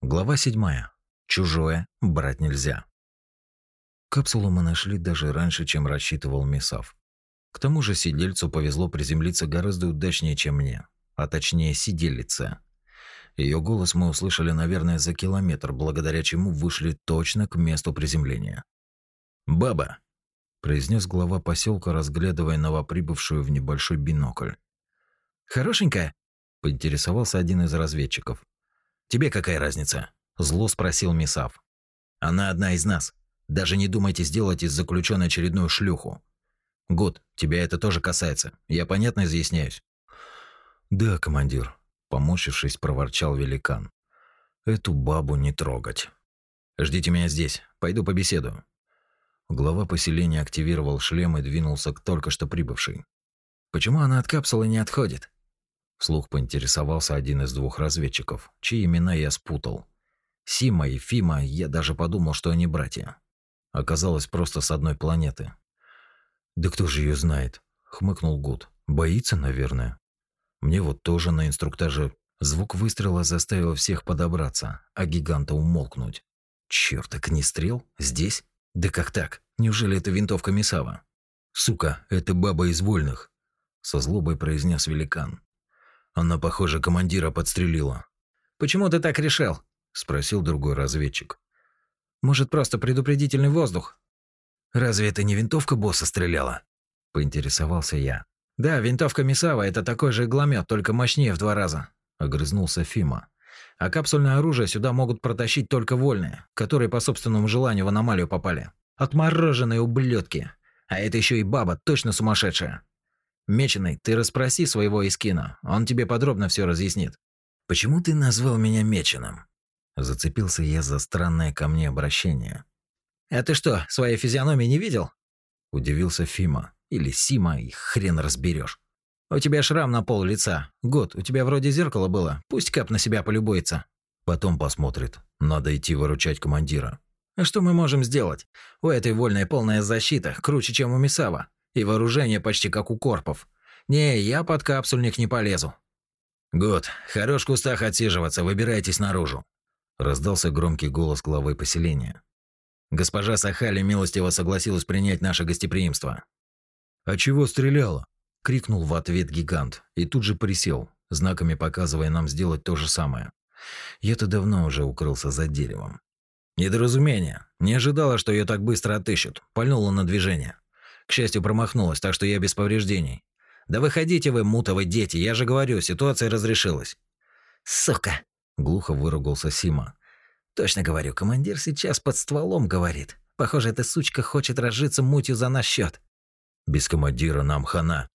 Глава 7. Чужое брать нельзя. Капсулу мы нашли даже раньше, чем рассчитывал Мисав. К тому же сидельцу повезло приземлиться гораздо удачнее, чем мне, а точнее сиделице. Ее голос мы услышали, наверное, за километр, благодаря чему вышли точно к месту приземления. «Баба!» – произнес глава поселка, разглядывая новоприбывшую в небольшой бинокль. «Хорошенькая?» – поинтересовался один из разведчиков. «Тебе какая разница?» – зло спросил Мисав. «Она одна из нас. Даже не думайте сделать из заключенной очередную шлюху. Гуд, тебя это тоже касается. Я понятно изъясняюсь?» «Да, командир», – поморщившись, проворчал великан. «Эту бабу не трогать». «Ждите меня здесь. Пойду побеседую». Глава поселения активировал шлем и двинулся к только что прибывшей. «Почему она от капсулы не отходит?» Вслух поинтересовался один из двух разведчиков, чьи имена я спутал. Сима и Фима, я даже подумал, что они братья. Оказалось, просто с одной планеты. «Да кто же ее знает?» — хмыкнул Гуд. «Боится, наверное». Мне вот тоже на инструктаже звук выстрела заставил всех подобраться, а гиганта умолкнуть. Чёрт, так не стрел? Здесь? Да как так? Неужели это винтовка Мисава? Сука, это баба из вольных, со злобой произнес великан. Она, похоже, командира подстрелила. Почему ты так решил? спросил другой разведчик. Может, просто предупредительный воздух? Разве это не винтовка босса стреляла? поинтересовался я. Да, винтовка Мисава это такой же игломет, только мощнее в два раза, огрызнулся Фима. А капсульное оружие сюда могут протащить только вольные, которые по собственному желанию в аномалию попали. Отмороженные ублюдки. А это еще и баба, точно сумасшедшая. Меченый, ты расспроси своего Искина, он тебе подробно все разъяснит. Почему ты назвал меня Меченым? Зацепился я за странное ко мне обращение. А ты что, своей физиономии не видел? Удивился Фима. Или Сима, и хрен разберешь. У тебя шрам на пол лица. Год, у тебя вроде зеркало было. Пусть Кап на себя полюбуется. Потом посмотрит. Надо идти выручать командира. А что мы можем сделать? У этой вольной полная защита, круче, чем у Мисава. И вооружение почти как у корпов. Не, я под капсульник не полезу. Год, хорош в кустах отсиживаться, выбирайтесь наружу. Раздался громкий голос главы поселения. Госпожа Сахали милостиво согласилась принять наше гостеприимство. А чего стреляла? крикнул в ответ гигант и тут же присел, знаками показывая нам сделать то же самое. Я-то давно уже укрылся за деревом. Недоразумение. Не ожидала, что ее так быстро отыщут. Пальнула на движение. К счастью, промахнулась, так что я без повреждений. Да выходите вы, мутовы дети, я же говорю, ситуация разрешилась. Сука, глухо выругался Сима. Точно говорю, командир сейчас под стволом говорит. Похоже, эта сучка хочет разжиться мутью за наш счет. Без командира нам хана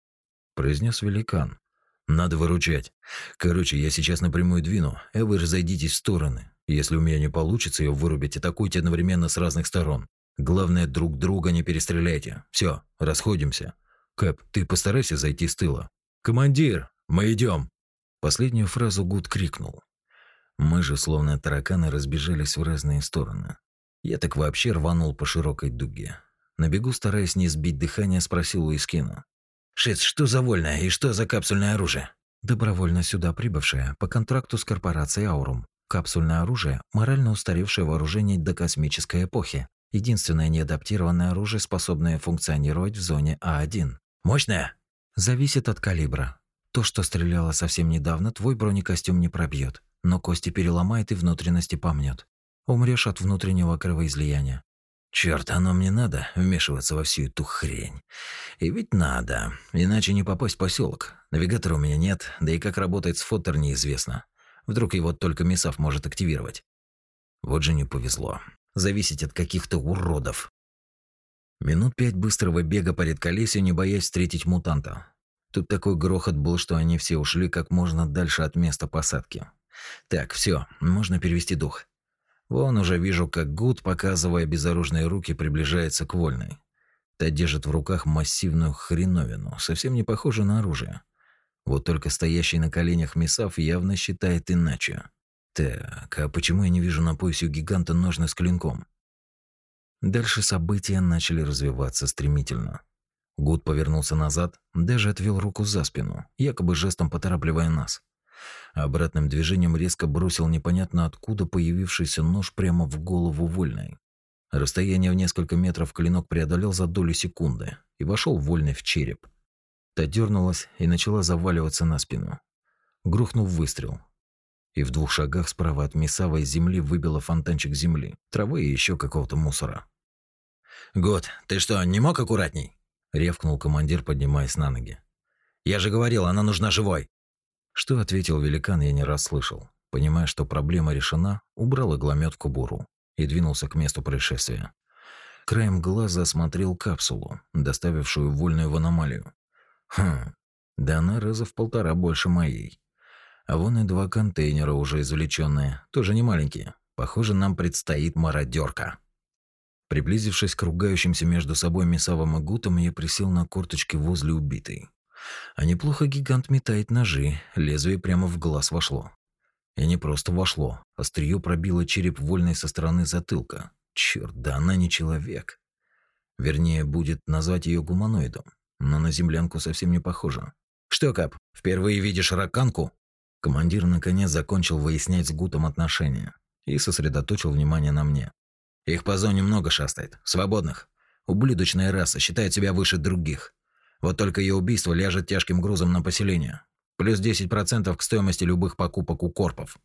произнес великан. Надо выручать. Короче, я сейчас напрямую двину, а вы разойдитесь в стороны. Если у меня не получится ее вырубить, атакуйте одновременно с разных сторон. Главное, друг друга не перестреляйте. Все, расходимся. Кэп, ты постарайся зайти с тыла. Командир, мы идем. Последнюю фразу Гуд крикнул. Мы же, словно тараканы, разбежались в разные стороны. Я так вообще рванул по широкой дуге. На бегу, стараясь не сбить дыхание, спросил у Искина. «Шиц, что за вольное и что за капсульное оружие?» Добровольно сюда прибывшее по контракту с корпорацией Аурум. Капсульное оружие – морально устаревшее вооружение до космической эпохи. Единственное неадаптированное оружие, способное функционировать в зоне А1. «Мощное?» Зависит от калибра. То, что стреляло совсем недавно, твой бронекостюм не пробьет, но кости переломает и внутренности помнет. Умрешь от внутреннего кровоизлияния. Черт, оно мне надо вмешиваться во всю эту хрень. И ведь надо, иначе не попасть в поселок. Навигатора у меня нет, да и как работает фотор неизвестно. Вдруг его только Мисав может активировать. Вот же не повезло. Зависеть от каких-то уродов. Минут пять быстрого бега по редколесью, не боясь встретить мутанта. Тут такой грохот был, что они все ушли как можно дальше от места посадки. Так, все, можно перевести дух. Вон уже вижу, как Гуд, показывая безоружные руки, приближается к Вольной. Та держит в руках массивную хреновину, совсем не похожую на оружие. Вот только стоящий на коленях Мисав явно считает иначе. Так, а почему я не вижу на поясе у гиганта ножны с клинком? Дальше события начали развиваться стремительно. Гуд повернулся назад, даже отвел руку за спину, якобы жестом поторапливая нас. обратным движением резко бросил непонятно откуда появившийся нож прямо в голову вольной. Расстояние в несколько метров клинок преодолел за долю секунды и вошел вольной в череп. Та дернулась и начала заваливаться на спину. Грухнул выстрел. И в двух шагах справа от Мисава из земли выбило фонтанчик земли, травы и еще какого-то мусора. «Год, ты что, не мог аккуратней?» — ревкнул командир, поднимаясь на ноги. «Я же говорил, она нужна живой!» Что ответил великан, я не раз слышал. Понимая, что проблема решена, убрал игломет в кобуру и двинулся к месту происшествия. Краем глаза осмотрел капсулу, доставившую вольную в аномалию. Хм, да она раза в полтора больше моей. А вон и два контейнера уже извлеченные, тоже не маленькие. Похоже, нам предстоит мародерка. Приблизившись к ругающимся между собой Месавом и Гутом, я присел на корточки возле убитой. А неплохо гигант метает ножи, лезвие прямо в глаз вошло. И не просто вошло, острие пробило череп вольной со стороны затылка. Черт, да она не человек. Вернее, будет назвать ее гуманоидом, но на землянку совсем не похожа. «Что, Кап, впервые видишь раканку?» Командир наконец закончил выяснять с Гутом отношения и сосредоточил внимание на мне. «Их по зоне много шастает, свободных. Ублюдочная раса, считает себя выше других. Вот только ее убийство ляжет тяжким грузом на поселение. Плюс 10% к стоимости любых покупок у корпов.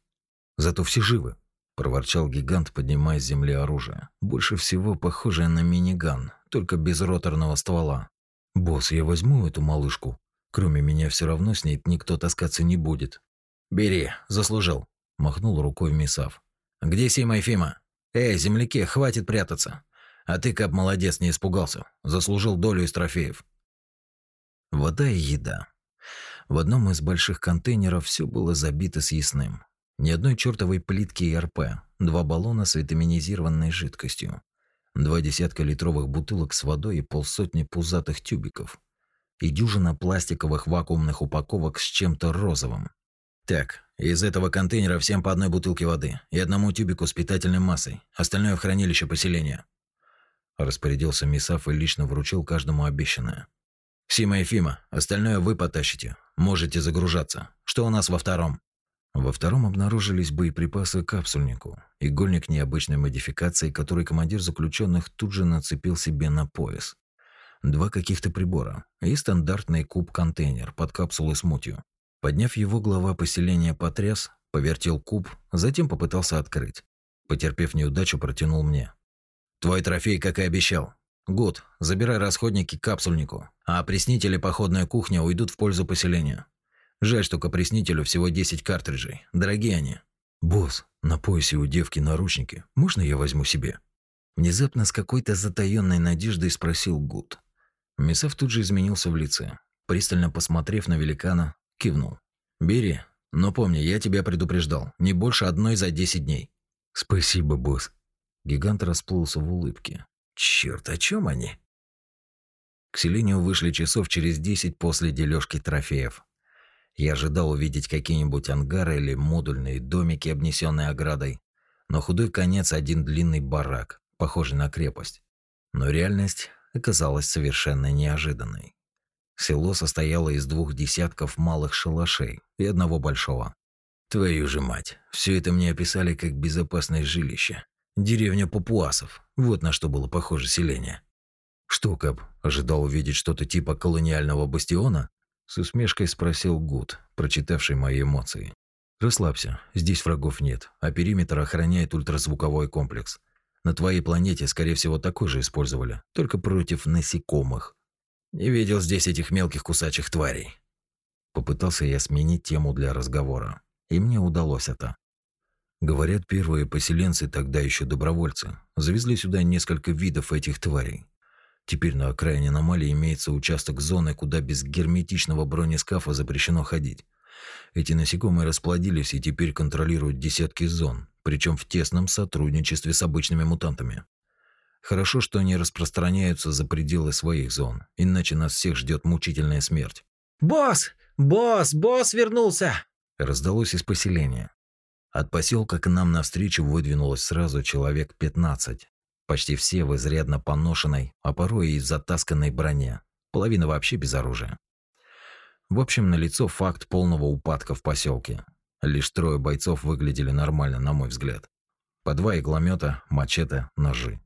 Зато все живы, проворчал гигант, поднимая с земли оружие. Больше всего похожее на миниган, только без роторного ствола. Босс, я возьму эту малышку. Кроме меня все равно с ней никто таскаться не будет. Бери, заслужил, махнул рукой Мисав. Где Сима и Фима? Эй, земляки, хватит прятаться. А ты, как молодец, не испугался. Заслужил долю из трофеев. Вода и еда. В одном из больших контейнеров все было забито съестным. Ни одной чертовой плитки и РП, два баллона с витаминизированной жидкостью, два десятка литровых бутылок с водой и полсотни пузатых тюбиков. И дюжина пластиковых вакуумных упаковок с чем-то розовым. Так, из этого контейнера всем по одной бутылке воды и одному тюбику с питательной массой, остальное в хранилище поселения. Распорядился Мисаф и лично вручил каждому обещанное. Сима и Фима, остальное вы потащите. Можете загружаться. Что у нас во втором? Во втором обнаружились боеприпасы к капсульнику, игольник необычной модификации, который командир заключенных тут же нацепил себе на пояс. Два каких-то прибора и стандартный куб-контейнер под капсулой с мутью. Подняв его, глава поселения потряс, повертел куб, затем попытался открыть. Потерпев неудачу, протянул мне. «Твой трофей, как и обещал. Гуд, забирай расходники к капсульнику, а опреснители походная кухня уйдут в пользу поселения. Жаль, что к опреснителю всего 10 картриджей. Дорогие они. Босс, на поясе у девки наручники. Можно я возьму себе? Внезапно с какой-то затаённой надеждой спросил Гуд. Месав тут же изменился в лице. Пристально посмотрев на великана, кивнул. «Бери, но помни, я тебя предупреждал. Не больше одной за 10 дней». «Спасибо, босс». Гигант расплылся в улыбке. Черт, о чем они? К селению вышли часов через десять после дележки трофеев. Я ожидал увидеть какие-нибудь ангары или модульные домики, обнесенные оградой, но худой конец один длинный барак, похожий на крепость. Но реальность оказалась совершенно неожиданной. Село состояло из двух десятков малых шалашей и одного большого. Твою же мать, все это мне описали как безопасное жилище. Деревня папуасов. Вот на что было похоже селение. Что, Кап, ожидал увидеть что-то типа колониального бастиона? С усмешкой спросил Гуд, прочитавший мои эмоции. Расслабься, здесь врагов нет, а периметр охраняет ультразвуковой комплекс. На твоей планете, скорее всего, такой же использовали, только против насекомых. Не видел здесь этих мелких кусачих тварей. Попытался я сменить тему для разговора, и мне удалось это. Говорят, первые поселенцы, тогда еще добровольцы, завезли сюда несколько видов этих тварей. Теперь на окраине аномалии имеется участок зоны, куда без герметичного бронескафа запрещено ходить. Эти насекомые расплодились и теперь контролируют десятки зон, причем в тесном сотрудничестве с обычными мутантами. Хорошо, что они распространяются за пределы своих зон, иначе нас всех ждет мучительная смерть. «Босс! Босс! Босс вернулся!» Раздалось из поселения. От поселка к нам навстречу выдвинулось сразу человек 15. Почти все в изрядно поношенной, а порой и затасканной броне. Половина вообще без оружия. В общем, налицо факт полного упадка в поселке. Лишь трое бойцов выглядели нормально, на мой взгляд. По два игломета, мачете, ножи.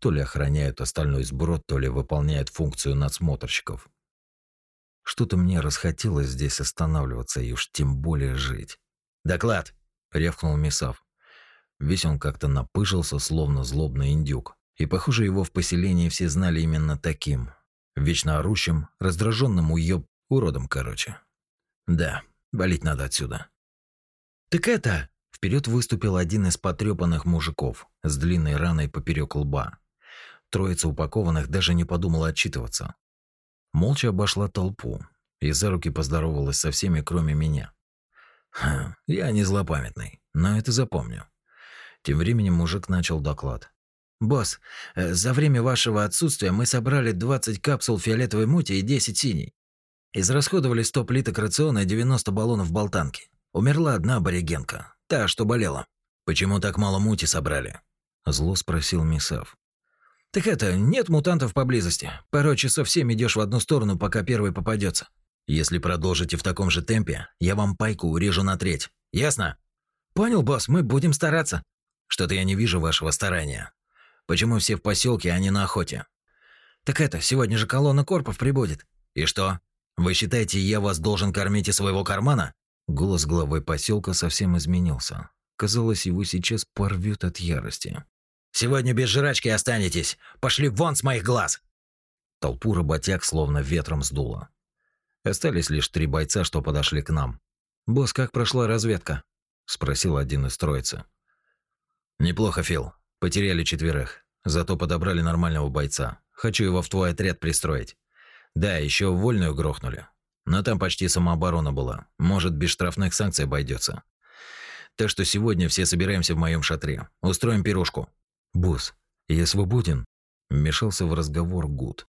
То ли охраняют остальной сброд, то ли выполняют функцию надсмотрщиков. Что-то мне расхотелось здесь останавливаться и уж тем более жить. «Доклад!» — рявкнул Мисав. Весь он как-то напыжился, словно злобный индюк. И, похоже, его в поселении все знали именно таким. Вечно орущим, раздраженным уёб... уродом, короче. Да, валить надо отсюда. «Так это...» Вперед выступил один из потрепанных мужиков с длинной раной поперек лба. Троица упакованных даже не подумала отчитываться. Молча обошла толпу и за руки поздоровалась со всеми, кроме меня. Ха, я не злопамятный, но это запомню. Тем временем мужик начал доклад. «Босс, э, за время вашего отсутствия мы собрали 20 капсул фиолетовой мути и 10 синей. Израсходовали 100 плиток рациона и 90 баллонов болтанки. Умерла одна аборигенка, та, что болела. Почему так мало мути собрали? Зло спросил Мисав. Так это, нет мутантов поблизости. Пару часов семь идешь в одну сторону, пока первый попадется. Если продолжите в таком же темпе, я вам пайку урежу на треть. Ясно? Понял, босс, мы будем стараться. Что-то я не вижу вашего старания. Почему все в поселке, а не на охоте? Так это, сегодня же колонна корпов прибудет. И что? Вы считаете, я вас должен кормить из своего кармана? Голос главы поселка совсем изменился. Казалось, его сейчас порвет от ярости. «Сегодня без жрачки останетесь! Пошли вон с моих глаз!» Толпу работяг словно ветром сдуло. Остались лишь три бойца, что подошли к нам. «Босс, как прошла разведка?» – спросил один из троицы. «Неплохо, Фил. Потеряли четверых. Зато подобрали нормального бойца. Хочу его в твой отряд пристроить. Да, еще вольную грохнули. Но там почти самооборона была. Может, без штрафных санкций обойдется. Так что сегодня все собираемся в моем шатре. Устроим пирожку. Босс, я свободен? Вмешался в разговор Гуд.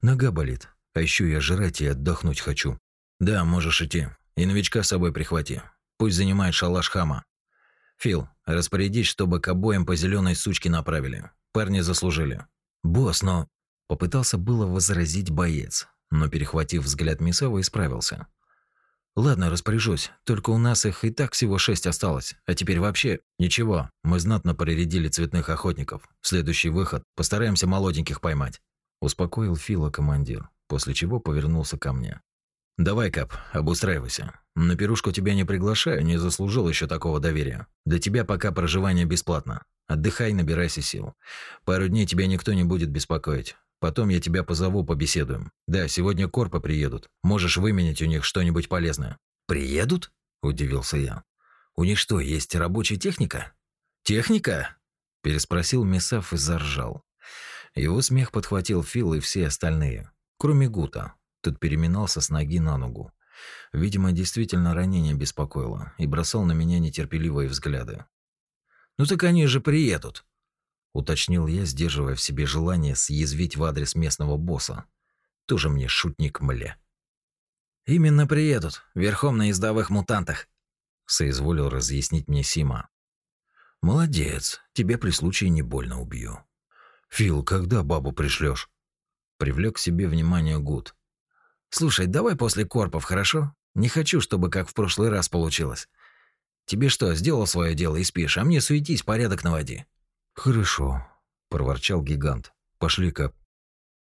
Нога болит, а еще я жрать и отдохнуть хочу. Да, можешь идти. И новичка с собой прихвати. Пусть занимает шалаш хама. Фил, распорядись, чтобы к обоим по зеленой сучке направили. Парни заслужили. Босс, но... Попытался было возразить боец, но, перехватив взгляд Мисова, исправился. «Ладно, распоряжусь. Только у нас их и так всего шесть осталось. А теперь вообще ничего. Мы знатно прорядили цветных охотников. В следующий выход постараемся молоденьких поймать». Успокоил Фила командир, после чего повернулся ко мне. «Давай, Кап, обустраивайся. На пирушку тебя не приглашаю, не заслужил еще такого доверия. Для тебя пока проживание бесплатно. Отдыхай, набирайся сил. Пару дней тебя никто не будет беспокоить. Потом я тебя позову, побеседуем. Да, сегодня корпы приедут. Можешь выменять у них что-нибудь полезное». «Приедут?» – удивился я. «У них что, есть рабочая техника?» «Техника?» – переспросил Месав и заржал. Его смех подхватил Фил и все остальные, кроме Гута. Тот переминался с ноги на ногу. Видимо, действительно ранение беспокоило и бросал на меня нетерпеливые взгляды. «Ну так они же приедут», уточнил я, сдерживая в себе желание съязвить в адрес местного босса. Тоже мне шутник мля. Именно приедут, верхом на ездовых мутантах, соизволил разъяснить мне Сима. Молодец, тебе при случае не больно убью. Фил, когда бабу пришлешь? Привлек к себе внимание Гуд. Слушай, давай после корпов, хорошо? Не хочу, чтобы как в прошлый раз получилось. Тебе что, сделал свое дело и спишь, а мне суетись, порядок наводи. «Хорошо», – проворчал гигант. «Пошли, Кап».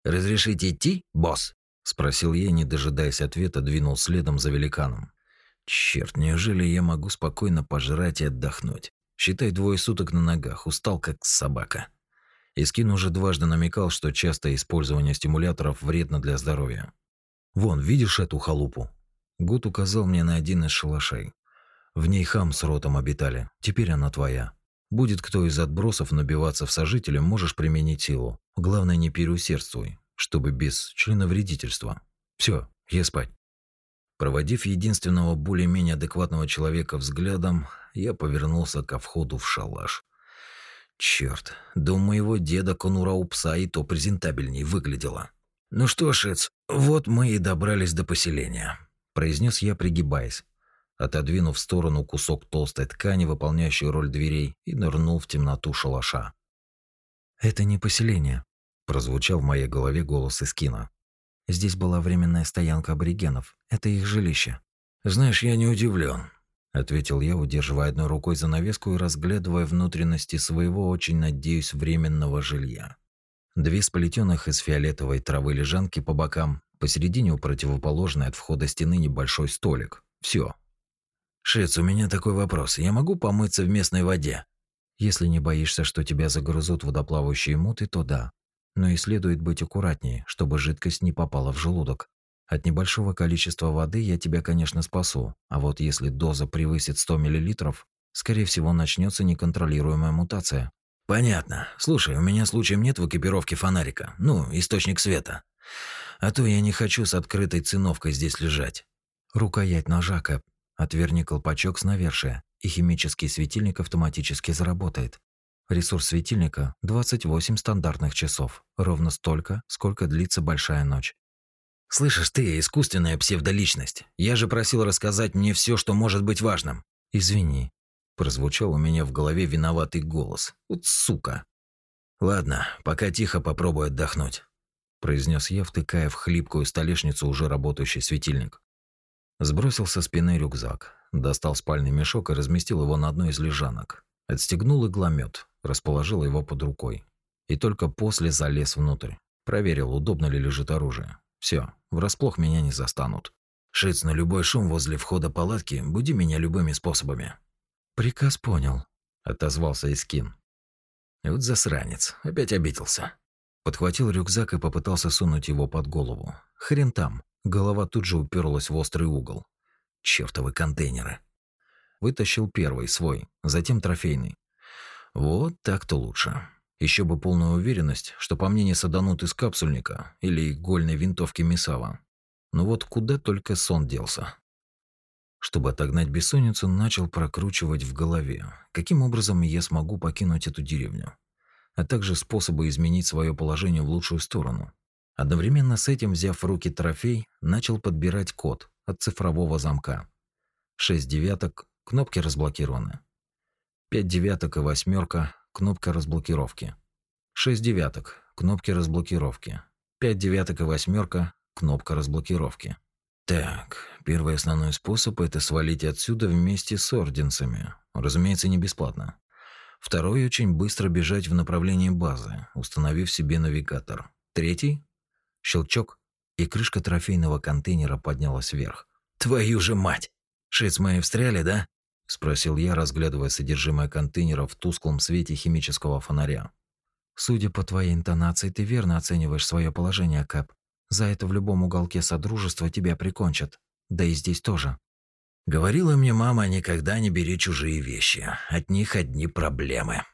«Разрешите идти, босс?» – спросил я, не дожидаясь ответа, двинул следом за великаном. Черт, неужели я могу спокойно пожрать и отдохнуть? Считай двое суток на ногах, устал как собака. Искин уже дважды намекал, что частое использование стимуляторов вредно для здоровья. «Вон, видишь эту халупу?» Гуд указал мне на один из шалашей. В ней хам с ротом обитали, теперь она твоя. Будет кто из отбросов набиваться в сожителя, можешь применить силу. Главное, не переусердствуй, чтобы без членовредительства. Все, я спать. Проводив единственного более-менее адекватного человека взглядом, я повернулся ко входу в шалаш. Черт, до моего деда конура у пса и то презентабельней выглядело. Ну что Эц, вот мы и добрались до поселения, произнес я, пригибаясь отодвинув в сторону кусок толстой ткани, выполняющей роль дверей, и нырнул в темноту шалаша. «Это не поселение», – прозвучал в моей голове голос из кино. «Здесь была временная стоянка аборигенов. Это их жилище». «Знаешь, я не удивлен. ответил я, удерживая одной рукой занавеску и разглядывая внутренности своего, очень надеюсь, временного жилья. Две сплетенных из фиолетовой травы лежанки по бокам, посередине у противоположной от входа стены небольшой столик. Все. Шец, у меня такой вопрос. Я могу помыться в местной воде? Если не боишься, что тебя загрызут водоплавающие муты, то да. Но и следует быть аккуратнее, чтобы жидкость не попала в желудок. От небольшого количества воды я тебя, конечно, спасу, а вот если доза превысит 100 мл, скорее всего, начнется неконтролируемая мутация. Понятно. Слушай, у меня случаем нет в экипировке фонарика. Ну, источник света. А то я не хочу с открытой циновкой здесь лежать. Рукоять ножа, Кэп. Отверни колпачок с навершия, и химический светильник автоматически заработает. Ресурс светильника – 28 стандартных часов, ровно столько, сколько длится большая ночь. Слышишь ты, искусственная псевдоличность. Я же просил рассказать мне все, что может быть важным. Извини. Прозвучал у меня в голове виноватый голос. Вот сука. Ладно, пока тихо попробую отдохнуть. Произнес я, втыкая в хлипкую столешницу уже работающий светильник. Сбросил со спины рюкзак, достал спальный мешок и разместил его на одной из лежанок. Отстегнул игломет, расположил его под рукой. И только после залез внутрь. Проверил, удобно ли лежит оружие. Все, врасплох меня не застанут. Шиц на любой шум возле входа палатки, буди меня любыми способами. Приказ понял, отозвался Искин. Вот засранец, опять обиделся. Подхватил рюкзак и попытался сунуть его под голову. Хрен там, голова тут же уперлась в острый угол. Чёртовы контейнеры. Вытащил первый свой, затем трофейный. Вот так-то лучше. Еще бы полную уверенность, что по мне не саданут из капсульника или игольной винтовки Мисава. Но вот куда только сон делся. Чтобы отогнать бессонницу, начал прокручивать в голове, каким образом я смогу покинуть эту деревню, а также способы изменить свое положение в лучшую сторону. Одновременно с этим, взяв в руки трофей, начал подбирать код от цифрового замка. Шесть девяток, кнопки разблокированы. Пять девяток и восьмерка, кнопка разблокировки. 6 девяток, кнопки разблокировки. 5 девяток и восьмерка, кнопка разблокировки. Так, первый основной способ – это свалить отсюда вместе с орденцами. Разумеется, не бесплатно. Второй – очень быстро бежать в направлении базы, установив себе навигатор. Третий – щелчок, и крышка трофейного контейнера поднялась вверх. «Твою же мать! Шиц мои встряли, да?» – спросил я, разглядывая содержимое контейнера в тусклом свете химического фонаря. «Судя по твоей интонации, ты верно оцениваешь свое положение, Кэп. За это в любом уголке Содружества тебя прикончат. Да и здесь тоже». Говорила мне мама, никогда не бери чужие вещи. От них одни проблемы.